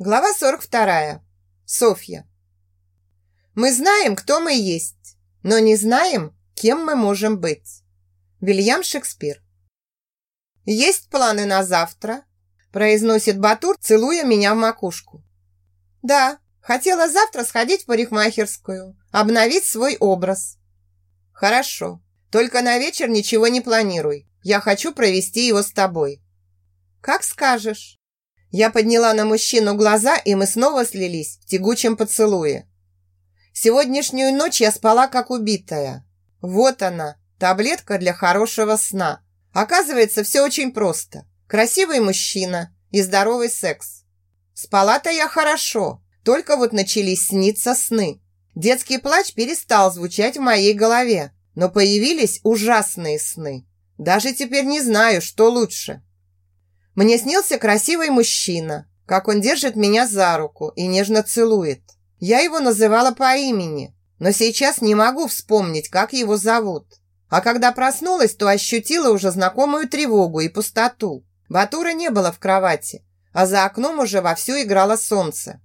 Глава 42. Софья. Мы знаем, кто мы есть, но не знаем, кем мы можем быть. Вильям Шекспир. Есть планы на завтра, произносит Батур, целуя меня в макушку. Да, хотела завтра сходить в парикмахерскую, обновить свой образ. Хорошо, только на вечер ничего не планируй. Я хочу провести его с тобой. Как скажешь. Я подняла на мужчину глаза, и мы снова слились в тягучем поцелуе. Сегодняшнюю ночь я спала как убитая. Вот она, таблетка для хорошего сна. Оказывается, все очень просто. Красивый мужчина и здоровый секс. Спала-то я хорошо, только вот начались сниться сны. Детский плач перестал звучать в моей голове, но появились ужасные сны. Даже теперь не знаю, что лучше. Мне снился красивый мужчина, как он держит меня за руку и нежно целует. Я его называла по имени, но сейчас не могу вспомнить, как его зовут. А когда проснулась, то ощутила уже знакомую тревогу и пустоту. Батура не было в кровати, а за окном уже вовсю играло солнце.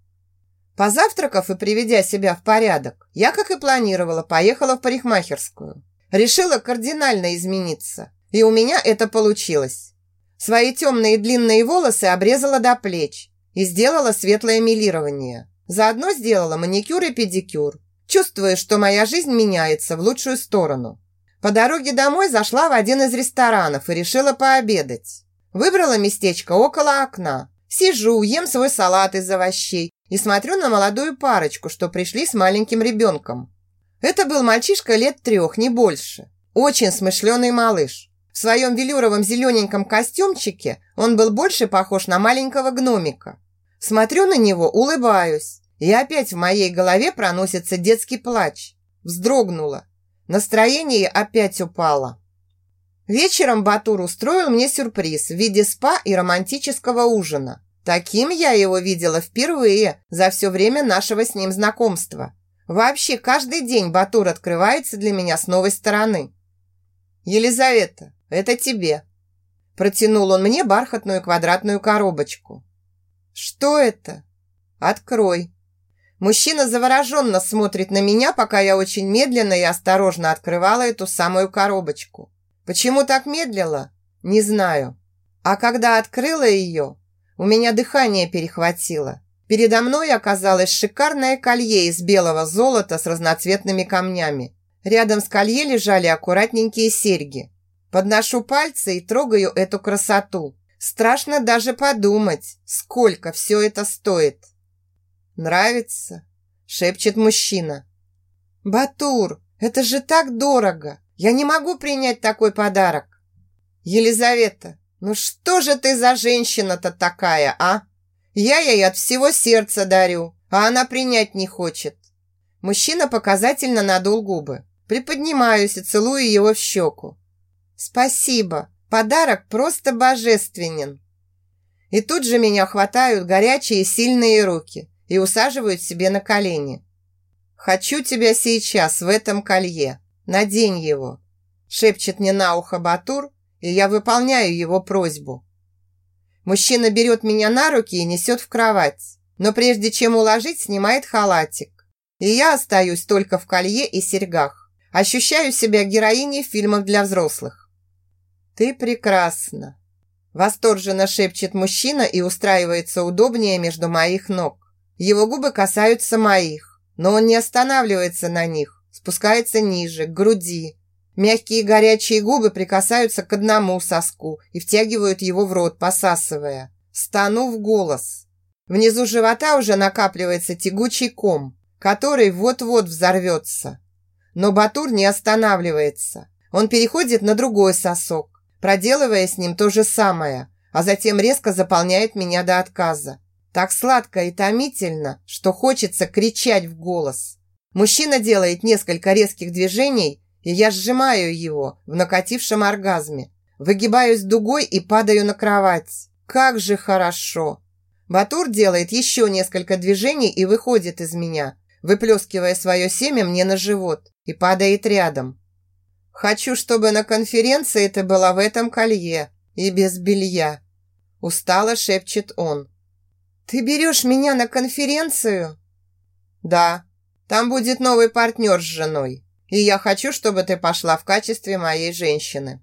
Позавтракав и приведя себя в порядок, я, как и планировала, поехала в парикмахерскую. Решила кардинально измениться, и у меня это получилось. Свои темные длинные волосы обрезала до плеч и сделала светлое милирование. Заодно сделала маникюр и педикюр, чувствуя, что моя жизнь меняется в лучшую сторону. По дороге домой зашла в один из ресторанов и решила пообедать. Выбрала местечко около окна. Сижу, ем свой салат из овощей и смотрю на молодую парочку, что пришли с маленьким ребенком. Это был мальчишка лет трех, не больше. Очень смышленый малыш. В своем велюровом зелененьком костюмчике он был больше похож на маленького гномика. Смотрю на него, улыбаюсь. И опять в моей голове проносится детский плач. Вздрогнула. Настроение опять упало. Вечером Батур устроил мне сюрприз в виде спа и романтического ужина. Таким я его видела впервые за все время нашего с ним знакомства. Вообще, каждый день Батур открывается для меня с новой стороны. «Елизавета, это тебе». Протянул он мне бархатную квадратную коробочку. «Что это?» «Открой». Мужчина завороженно смотрит на меня, пока я очень медленно и осторожно открывала эту самую коробочку. Почему так медлила? Не знаю. А когда открыла ее, у меня дыхание перехватило. Передо мной оказалось шикарное колье из белого золота с разноцветными камнями. Рядом с колье лежали аккуратненькие серьги. Подношу пальцы и трогаю эту красоту. Страшно даже подумать, сколько все это стоит. «Нравится?» – шепчет мужчина. «Батур, это же так дорого! Я не могу принять такой подарок!» «Елизавета, ну что же ты за женщина-то такая, а? Я ей от всего сердца дарю, а она принять не хочет!» Мужчина показательно надул губы. Приподнимаюсь и целую его в щеку. «Спасибо! Подарок просто божественен!» И тут же меня хватают горячие сильные руки и усаживают себе на колени. «Хочу тебя сейчас в этом колье. Надень его!» Шепчет мне на ухо Батур, и я выполняю его просьбу. Мужчина берет меня на руки и несет в кровать, но прежде чем уложить, снимает халатик. И я остаюсь только в колье и серьгах. Ощущаю себя героиней фильмов для взрослых. «Ты прекрасна!» Восторженно шепчет мужчина и устраивается удобнее между моих ног. Его губы касаются моих, но он не останавливается на них, спускается ниже, к груди. Мягкие горячие губы прикасаются к одному соску и втягивают его в рот, посасывая. Стану в голос. Внизу живота уже накапливается тягучий ком, который вот-вот взорвется. Но Батур не останавливается. Он переходит на другой сосок, проделывая с ним то же самое, а затем резко заполняет меня до отказа. Так сладко и томительно, что хочется кричать в голос. Мужчина делает несколько резких движений, и я сжимаю его в накатившем оргазме. Выгибаюсь дугой и падаю на кровать. Как же хорошо! Батур делает еще несколько движений и выходит из меня, выплескивая свое семя мне на живот и падает рядом. Хочу, чтобы на конференции ты была в этом колье и без белья. Устало шепчет он. «Ты берешь меня на конференцию?» «Да, там будет новый партнер с женой, и я хочу, чтобы ты пошла в качестве моей женщины».